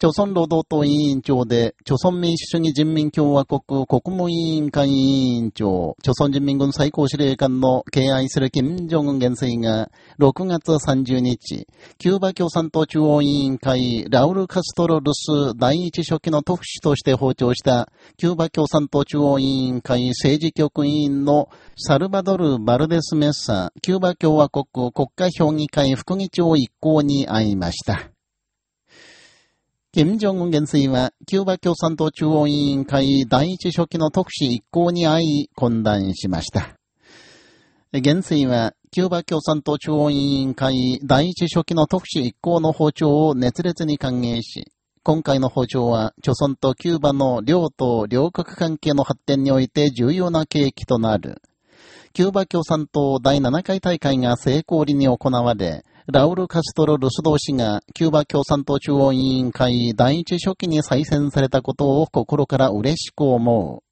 朝鮮労働党委員長で、朝鮮民主主義人民共和国国務委員会委員長、朝鮮人民軍最高司令官の敬愛する金正恩元帥が、6月30日、キューバ共産党中央委員会ラウル・カストロ・ルス第一書記の特使として訪朝した、キューバ共産党中央委員会政治局委員のサルバドル・バルデス・メッサ、キューバ共和国国家評議会副議長一行に会いました。金正恩元帥は、キューバ共産党中央委員会第一書記の特使一行に会い、懇談しました。元帥は、キューバ共産党中央委員会第一書記の特使一行の訪朝を熱烈に歓迎し、今回の訪朝は、朝鮮とキューバの両党両国関係の発展において重要な契機となる。キューバ共産党第7回大会が成功裏に行われ、ラウル・カストロ・ルスドー氏がキューバ共産党中央委員会第一書記に再選されたことを心から嬉しく思う。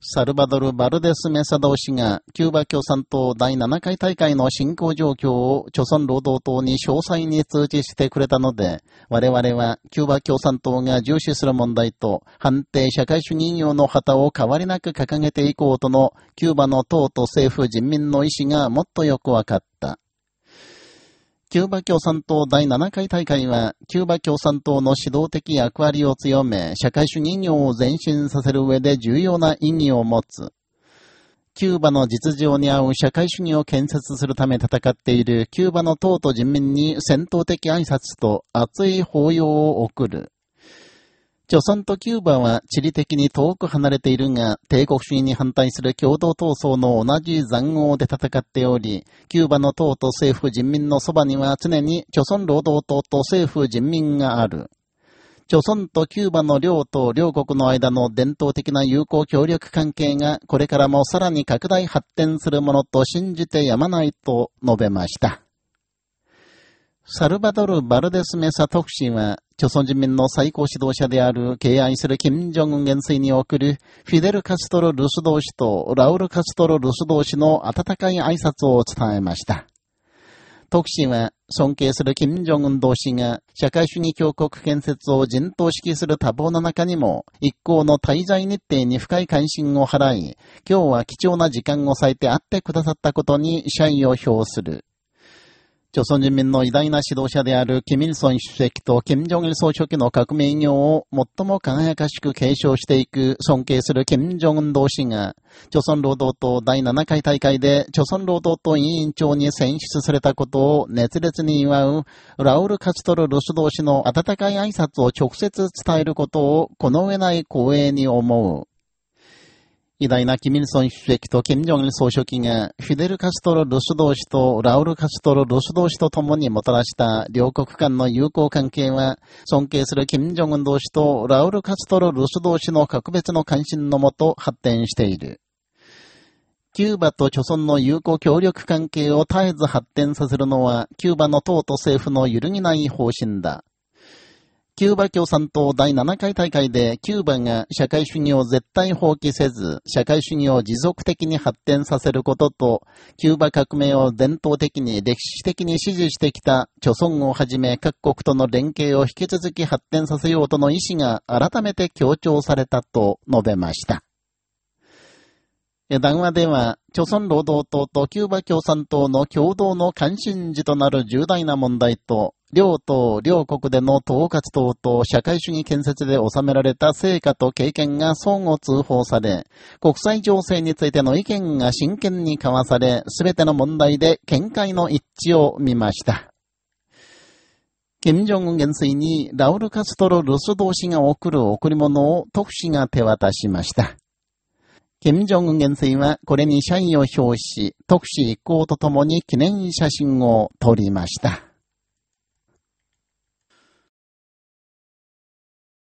サルバドル・バルデス・メサド氏が、キューバ共産党第7回大会の進行状況を、朝鮮労働党に詳細に通知してくれたので、我々は、キューバ共産党が重視する問題と、判定社会主義業の旗を変わりなく掲げていこうとの、キューバの党と政府人民の意思がもっとよくわかった。キューバ共産党第7回大会は、キューバ共産党の指導的役割を強め、社会主義業を前進させる上で重要な意義を持つ。キューバの実情に合う社会主義を建設するため戦っているキューバの党と人民に戦闘的挨拶と熱い抱擁を送る。朝鮮とキューバは地理的に遠く離れているが、帝国主義に反対する共同闘争の同じ残壕で戦っており、キューバの党と政府人民のそばには常に朝鮮労働党と政府人民がある。朝鮮とキューバの両党両国の間の伝統的な友好協力関係がこれからもさらに拡大発展するものと信じてやまないと述べました。サルバドル・バルデス・メサ特使は、朝鮮人民の最高指導者である敬愛する金正恩元帥に送るフィデル・カストロ・ルス同士とラウル・カストロ・ルス同士の温かい挨拶を伝えました。特使は尊敬する金正恩同士が社会主義強国建設を陣頭指揮する多忙の中にも一行の滞在日程に深い関心を払い、今日は貴重な時間を割いて会ってくださったことに謝意を表する。朝鮮人民の偉大な指導者であるキミルソン主席とキム・ジョンイル総書記の革命業を最も輝かしく継承していく尊敬するキム・ジョン同士が、朝鮮労働党第7回大会で朝鮮労働党委員長に選出されたことを熱烈に祝うラウル・カストル・ルス同士の温かい挨拶を直接伝えることをこの上ない光栄に思う。偉大なキミルソン主席とキム・ジョン総書記が、フィデル・カストロ・ルス同士とラウル・カストロ・ルス同士と共にもたらした両国間の友好関係は、尊敬するキム・ジョン同士とラウル・カストロ・ルス同士の格別の関心のもと発展している。キューバと著村の友好協力関係を絶えず発展させるのは、キューバの党と政府の揺るぎない方針だ。キューバ共産党第7回大会でキューバが社会主義を絶対放棄せず、社会主義を持続的に発展させることと、キューバ革命を伝統的に歴史的に支持してきた、著村をはじめ各国との連携を引き続き発展させようとの意思が改めて強調されたと述べました。談話では、朝鮮労働党とキューバ共産党の共同の関心事となる重大な問題と、両党、両国での党活動と社会主義建設で収められた成果と経験が相互通報され、国際情勢についての意見が真剣に交わされ、すべての問題で見解の一致を見ました。金正恩元帥にラウル・カストロ・ルス同士が送る贈り物を特使が手渡しました。金正恩元帥はこれに社員を表し、特使一行と共に記念写真を撮りました。